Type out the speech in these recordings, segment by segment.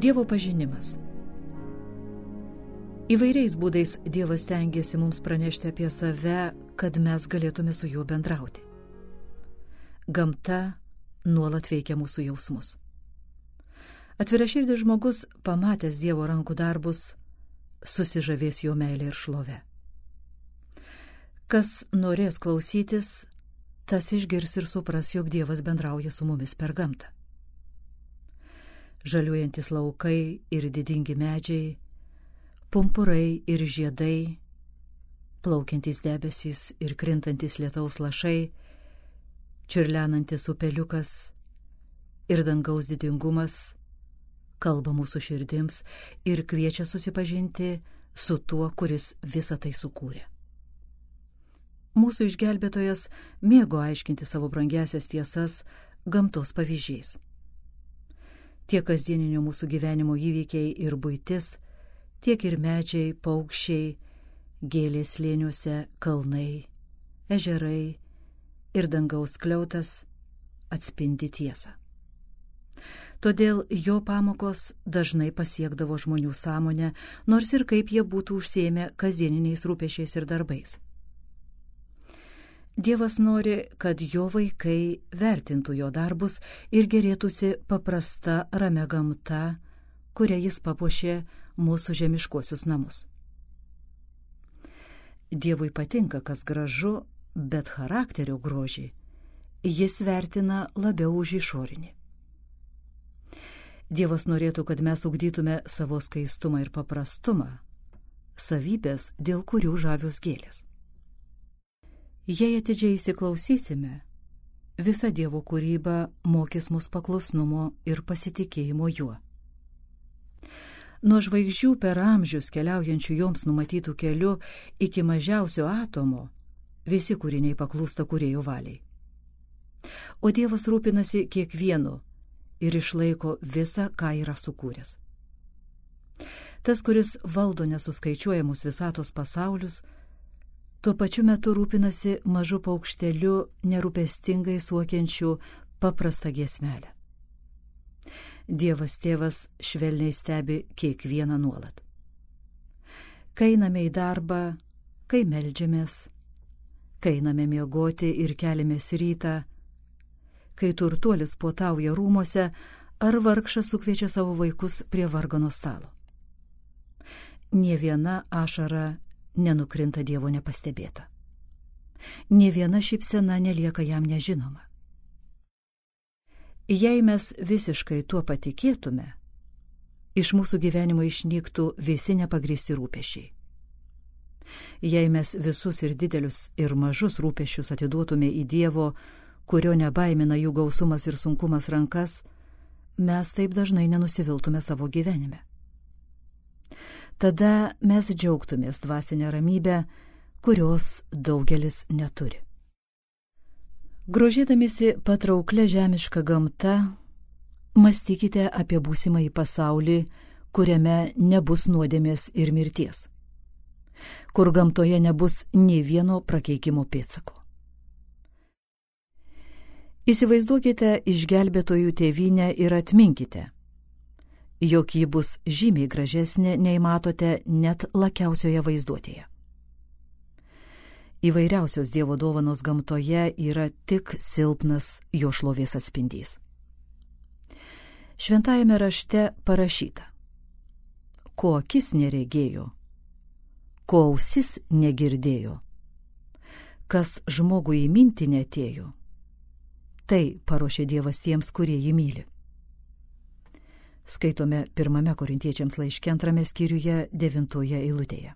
Dievo pažinimas. Įvairiais būdais Dievas tengiasi mums pranešti apie save, kad mes galėtume su juo bendrauti. Gamta nuolat veikia mūsų jausmus. Atviraširdis žmogus, pamatęs Dievo rankų darbus, susižavės jo meilė ir šlove. Kas norės klausytis, tas išgirs ir supras, jog Dievas bendrauja su mumis per gamtą žaliuojantis laukai ir didingi medžiai, pumpurai ir žiedai, plaukiantys debesys ir krintantis lietaus lašai, čiurlenantis upeliukas ir dangaus didingumas kalba mūsų širdims ir kviečia susipažinti su tuo, kuris visą tai sukūrė. Mūsų išgelbėtojas mėgo aiškinti savo brangesias tiesas gamtos pavyzdžiais tiek kasdieninio mūsų gyvenimo įvykiai ir būtis, tiek ir medžiai, paukščiai, gėlės lėniuose, kalnai, ežerai ir dangaus kliautas atspindi tiesą. Todėl jo pamokos dažnai pasiekdavo žmonių sąmonę, nors ir kaip jie būtų užsėmę kasdieniniais rūpešiais ir darbais. Dievas nori, kad jo vaikai vertintų jo darbus ir gerėtųsi paprasta ramia gamta, kuria jis papuošė mūsų žemiškuosius namus. Dievui patinka, kas gražu, bet charakterio grožį jis vertina labiau už išorinį. Dievas norėtų, kad mes ugdytume savo skaistumą ir paprastumą, savybės, dėl kurių žavius gėlės. Jei atidžiai įsiklausysime, visa Dievo kūryba mokys mus paklusnumo ir pasitikėjimo juo. Nuo žvaigždžių per amžius keliaujančių joms numatytų keliu iki mažiausio atomo visi kūriniai paklūsta kuriejų valiai. O Dievas rūpinasi kiekvienu ir išlaiko visą, ką yra sukūręs. Tas, kuris valdo nesuskaičiuojamus visatos pasaulius, tuo pačiu metu rūpinasi mažu paukšteliu nerūpestingai suokiančiu paprastą giesmelę. Dievas tėvas švelniai stebi kiekvieną nuolat. Kai einame į darbą, kai melžiamės, kai einame miegoti ir keliamės rytą, kai turtuolis puotauja rūmose ar vargšas sukviečia savo vaikus prie vargano stalo. Nie viena ašara nenukrinta Dievo nepastebėta. Nė viena šypsena nelieka jam nežinoma. Jei mes visiškai tuo patikėtume, iš mūsų gyvenimo išnyktų visi nepagristi rūpešiai. Jei mes visus ir didelius ir mažus rūpešius atiduotume į Dievo, kurio nebaimina jų gausumas ir sunkumas rankas, mes taip dažnai nenusiviltume savo gyvenime tada mes džiaugtumės dvasinę ramybę, kurios daugelis neturi. Grožėdamėsi patrauklę žemišką gamtą, mąstykite apie būsimąjį pasaulį, kuriame nebus nuodėmės ir mirties, kur gamtoje nebus nei vieno prakeikimo pėtsako. Įsivaizduokite išgelbėtojų tėvynę ir atminkite, jog ji bus žymiai gražesnė nei matote net lakiausioje vaizduotėje. Įvairiausios Dievo dovanos gamtoje yra tik silpnas jo šlovės atspindys. Šventajame rašte parašyta, ko akis neregėjo, ko ausis negirdėjo, kas žmogui į mintį netėjo, tai paruošė Dievas tiems, kurie jį myli. Skaitome pirmame korintiečiams laiške antrame skyriuje devintoje eilutėje.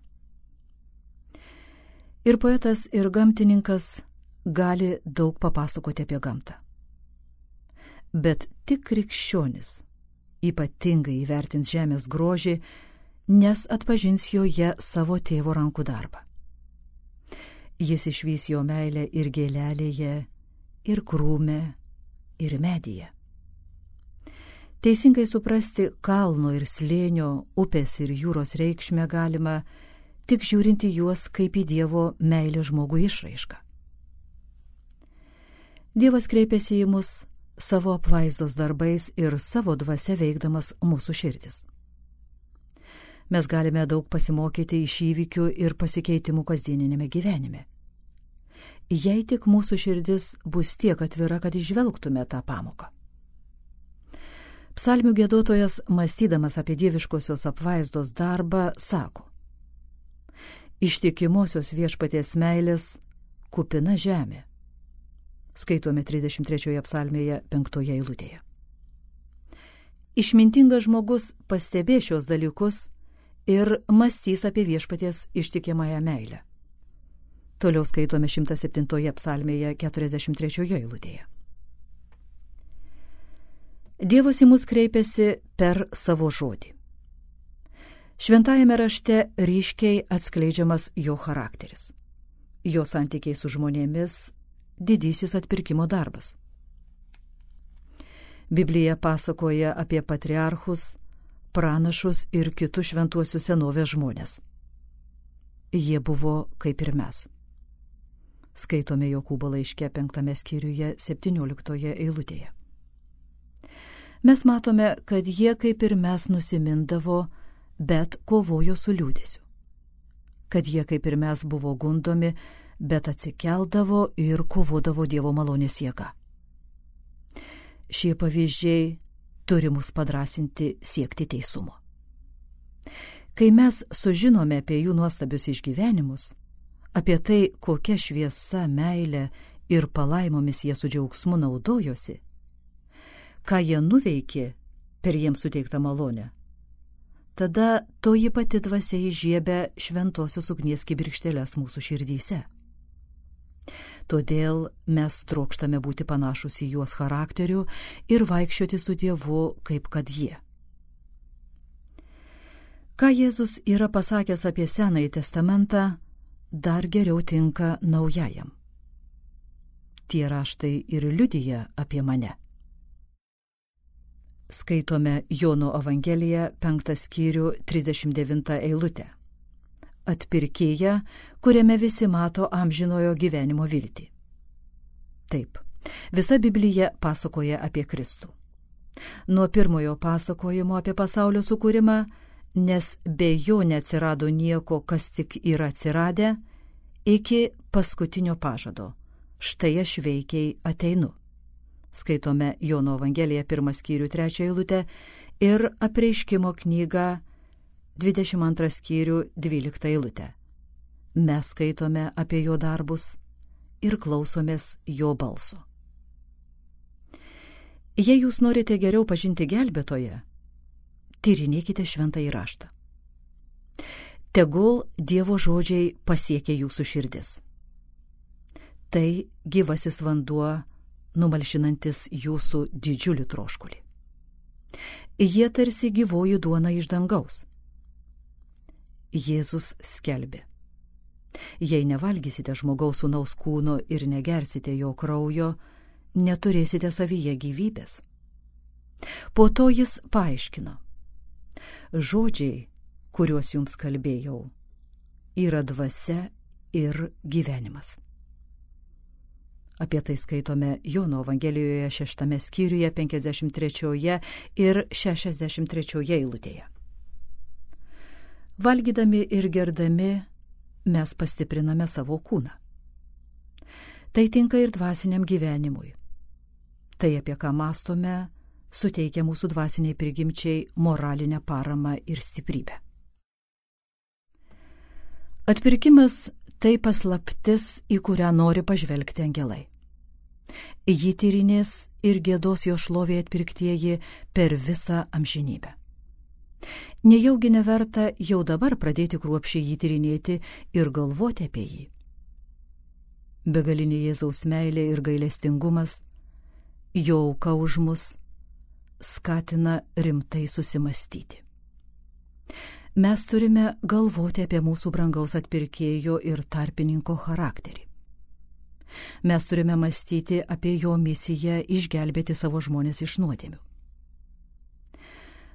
Ir poetas, ir gamtininkas gali daug papasakoti apie gamtą. Bet tik krikščionis ypatingai įvertins žemės grožį, nes atpažins joje savo tėvo rankų darbą. Jis išvys jo meilę ir gėlelėje, ir krūme, ir medyje. Teisingai suprasti kalno ir slėnio, upės ir jūros reikšmę galima tik žiūrinti juos kaip į Dievo meilę žmogų išraišką. Dievas kreipiasi į mus savo apvaizdos darbais ir savo dvasia veikdamas mūsų širdis. Mes galime daug pasimokyti iš įvykių ir pasikeitimų kasdieninėme gyvenime. Jei tik mūsų širdis bus tiek atvira, kad išvelgtume tą pamoką. Psalmių gėdotojas, mąstydamas apie dieviškosios apvaizdos darbą, sako, Ištikimosios viešpaties meilės kupina žemė skaitome 33 psalmėje 5 eilutėje. Išmintingas žmogus pastebė šios dalykus ir mąstys apie viešpaties ištikimąją meilę. Toliau skaitome 107 psalmėje 43 eilutėje. Dievas į mus kreipiasi per savo žodį. Šventajame rašte ryškiai atskleidžiamas jo charakteris. Jo santykiai su žmonėmis didysis atpirkimo darbas. Biblija pasakoja apie patriarchus, pranašus ir kitus šventuosius senovės žmonės. Jie buvo kaip ir mes. Skaitome Jokūbo laiške penktame skyriuje 17 eilutėje. Mes matome, kad jie kaip ir mes nusimindavo, bet kovojo su liūdėsiu. Kad jie kaip ir mes buvo gundomi, bet atsikeldavo ir kovodavo Dievo malonės jėga. Šie pavyzdžiai turi mus padrasinti siekti teisumo. Kai mes sužinome apie jų nuostabius išgyvenimus, apie tai, kokia šviesa, meilė ir palaimomis jie su džiaugsmu naudojosi, ką jie nuveikė per jiems suteiktą malonę, tada toji pati dvasia įžiebė šventosios ugnies kibirkšteles mūsų širdyse. Todėl mes trokštame būti panašus į juos charakteriu ir vaikščioti su Dievu, kaip kad jie. Ką Jėzus yra pasakęs apie Senąjį testamentą, dar geriau tinka naujajam. Tie raštai ir liudyja apie mane. Skaitome Jono Evangeliją 5 skyrių 39 eilutę atpirkėją, kuriame visi mato amžinojo gyvenimo viltį. Taip, visa Biblija pasakoja apie Kristų. Nuo pirmojo pasakojimo apie pasaulio sukūrimą, nes be jo neatsirado nieko, kas tik yra atsiradę, iki paskutinio pažado. Štai aš veikiai ateinu. Skaitome Jono Evangeliją pirmą skyrių trečią eilutę ir apreiškimo knygą 22 skyrių 12 eilutę. Mes skaitome apie jo darbus ir klausomės jo balso. Jei jūs norite geriau pažinti gelbėtoje, tyrinėkite šventą įraštą. Tegul Dievo žodžiai pasiekia jūsų širdis. Tai gyvasis vanduo, numalšinantis jūsų didžiulį troškulį. Jie tarsi gyvoji duona iš dangaus Jėzus skelbė. Jei nevalgysite žmogaus sūnaus kūno ir negersite jo kraujo, neturėsite savyje gyvybės. Po to jis paaiškino. Žodžiai, kuriuos jums kalbėjau, yra dvasia ir gyvenimas. Apie tai skaitome Jono Evangelijoje šeštame skyriuje 53 ir 63 eilutėje. Valgydami ir gerdami mes pastipriname savo kūną. Tai tinka ir dvasiniam gyvenimui. Tai, apie ką mastome, suteikia mūsų dvasiniai prigimčiai moralinę paramą ir stiprybę. Atpirkimas tai paslaptis, į kurią nori pažvelgti angelai. Jį tyrinės ir gėdos jo šlovė atpirktieji per visą amžinybę. Nejaugi neverta jau dabar pradėti kruopšiai jį tyrinėti ir galvoti apie jį. Begalinė Jėzaus meilė ir gailestingumas, jo auka už mus, skatina rimtai susimastyti. Mes turime galvoti apie mūsų brangaus atpirkėjo ir tarpininko charakterį. Mes turime mąstyti apie jo misiją išgelbėti savo žmonės iš nuodėmių.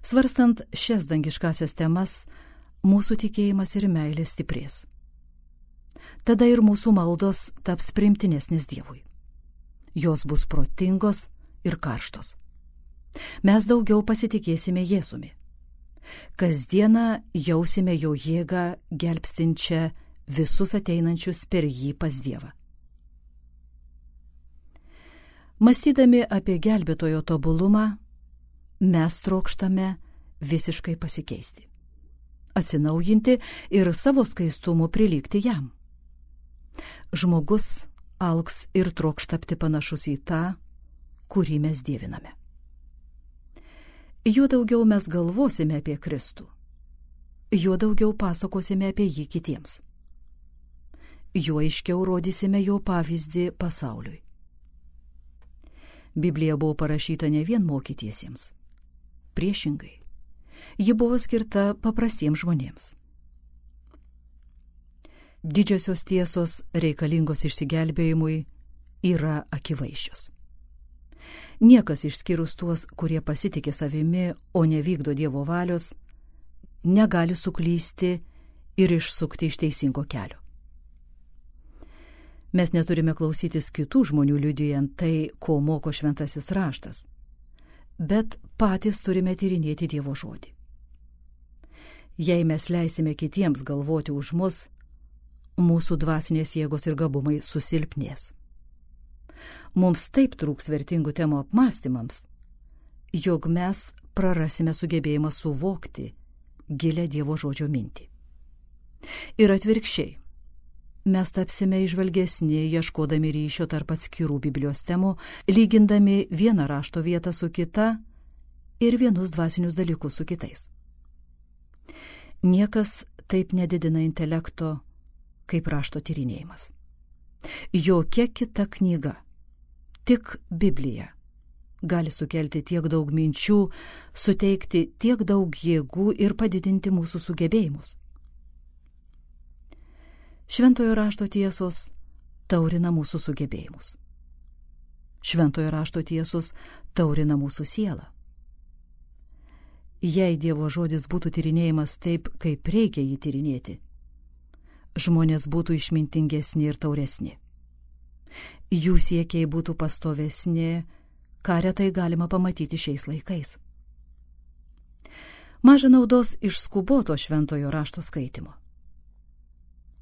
Svarstant šias dangiškasias temas, mūsų tikėjimas ir meilė stiprės. Tada ir mūsų maldos taps primtinesnės Dievui. Jos bus protingos ir karštos. Mes daugiau pasitikėsime Jėzumi. Kasdieną jausime jo jėgą gelbstinčią visus ateinančius per jį pas Dievą. Mąstydami apie gelbėtojo tobulumą, mes trokštame visiškai pasikeisti, atsinaujinti ir savo skaistumu prilygti jam. Žmogus auks ir trokš tapti panašus į tą, kurį mes dieviname. Juo daugiau mes galvosime apie Kristų, juo daugiau pasakosime apie jį kitiems. Juo aiškiau rodysime jo pavyzdį pasauliui. Biblija buvo parašyta ne vien mokytiesiems. Priešingai, ji buvo skirta paprastiems žmonėms. Didžiosios tiesos reikalingos išsigelbėjimui yra akivaizdžios. Niekas išskyrus tuos, kurie pasitikė savimi, o nevykdo Dievo valios, negali suklysti ir išsukti iš teisingo kelio. Mes neturime klausytis kitų žmonių liudijant tai, ko moko šventasis raštas, bet patys turime tyrinėti Dievo žodį. Jei mes leisime kitiems galvoti už mus, mūsų dvasinės jėgos ir gabumai susilpnės mums taip trūks vertingų temų apmąstymams, jog mes prarasime sugebėjimą suvokti gilę Dievo žodžio mintį. Ir atvirkščiai, mes tapsime išvalgesni, ieškodami ryšio tarp atskirų Biblijos temų, lygindami vieną rašto vietą su kita ir vienus dvasinius dalykus su kitais. Niekas taip nedidina intelekto kaip rašto tyrinėjimas. Jokia kita knyga tik Biblija gali sukelti tiek daug minčių, suteikti tiek daug jėgų ir padidinti mūsų sugebėjimus. Šventojo rašto tiesos taurina mūsų sugebėjimus. Šventojo rašto tiesos taurina mūsų sielą. Jei Dievo žodis būtų tyrinėjimas taip, kaip reikia jį tyrinėti, žmonės būtų išmintingesni ir tauresni jų siekiai būtų pastovesni, ką retai galima pamatyti šiais laikais. Maža naudos iš skuboto šventojo rašto skaitimo.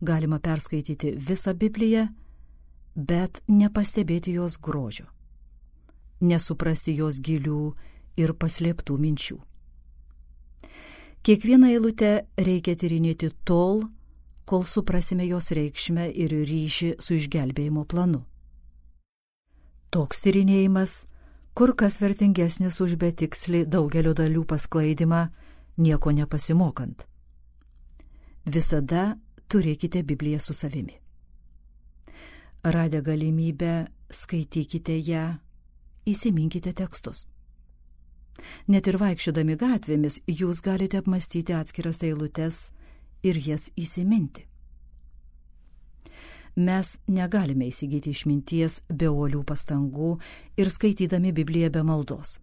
Galima perskaityti visą Bibliją, bet nepastebėti jos grožio, nesuprasti jos gilių ir paslėptų minčių. Kiekvieną eilutę reikia tyrinėti tol, kol suprasime jos reikšmę ir ryšį su išgelbėjimo planu. Toks tyrinėjimas kur kas vertingesnis už betikslį daugelio dalių pasklaidimą, nieko nepasimokant. Visada turėkite Bibliją su savimi. Radę galimybę, skaitykite ją, įsiminkite tekstus. Net ir vaikščiodami gatvėmis jūs galite apmastyti atskiras eilutes ir jas įsiminti. Mes negalime įsigyti išminties be uolių pastangų ir skaitydami Bibliją be maldos.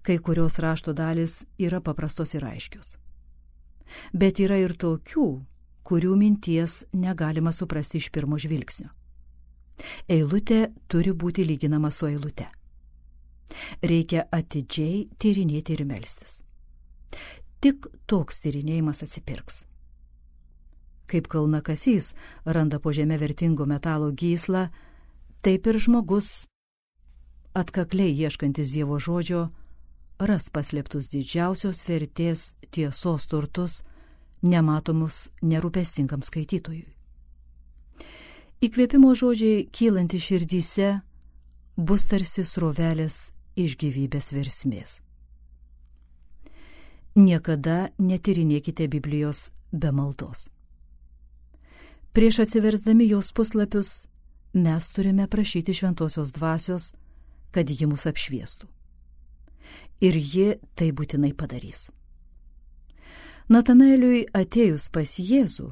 Kai kurios rašto dalis yra paprastos ir aiškios. Bet yra ir tokių, kurių minties negalima suprasti iš pirmo žvilgsnio. Eilutė turi būti lyginama su eilute. Reikia atidžiai tyrinėti ir melstis. Tik toks tyrinėjimas atsipirks kaip kalnakasys randa po žemę vertingo metalo gyslą, taip ir žmogus, atkakliai ieškantis Dievo žodžio, ras paslėptus didžiausios vertės tiesos turtus, nematomus nerūpestingam skaitytojui. Įkvėpimo žodžiai kylanti širdyse bus tarsi srovelės iš gyvybės versmės. Niekada netyrinėkite Biblijos be maldos. Prieš atsiversdami jos puslapius mes turime prašyti šventosios dvasios, kad ji mus apšviestų. Ir ji tai būtinai padarys. Natanaeliui atėjus pas Jėzų,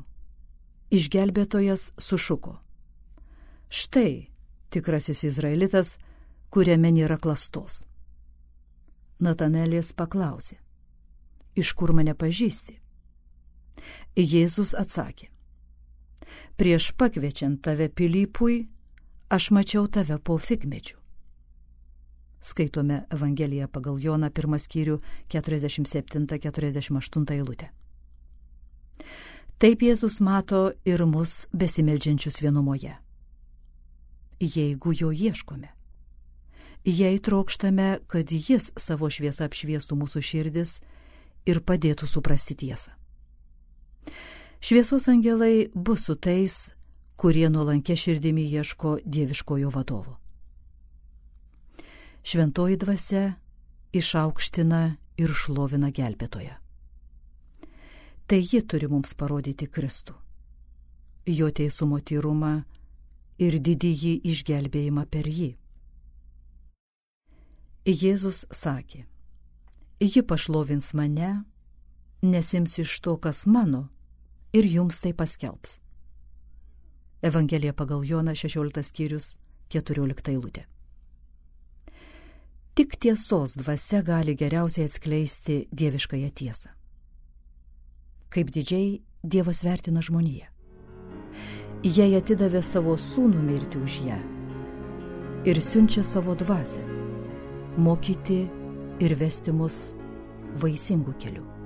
išgelbėtojas sušuko. Štai tikrasis izraelitas, kuriame nėra klastos. Natanelės paklausė, iš kur mane pažįsti? Jėzus atsakė, Prieš pakviečiant tave Pilypui, aš mačiau tave po figmedžiu. Skaitome Evangeliją pagal Joną pirmą skyrių 47-48 eilutę. Taip Jėzus mato ir mus besimeldžiančius vienumoje. Jeigu jo ieškome, jei trokštame, kad jis savo šviesą apšviestų mūsų širdis ir padėtų suprasti tiesą. Šviesos angelai bus su tais, kurie nuolankė širdimi ieško dieviškojo vadovo. Šventoji dvasia išaukština ir šlovina gelbėtoją. Tai ji turi mums parodyti Kristų, jo teisumo tyrumą ir didįjį išgelbėjimą per jį. Jėzus sakė, ji pašlovins mane, nesims iš to, kas mano, ir jums tai paskelbs. Evangelija pagal Joną 16 skyrius 14 eilutė. Tik tiesos dvasia gali geriausiai atskleisti dieviškąją tiesą. Kaip didžiai Dievas vertina žmoniją. Jei atidavė savo sūnų mirti už ją ir siunčia savo dvasę, mokyti ir vesti mus vaisingų kelių.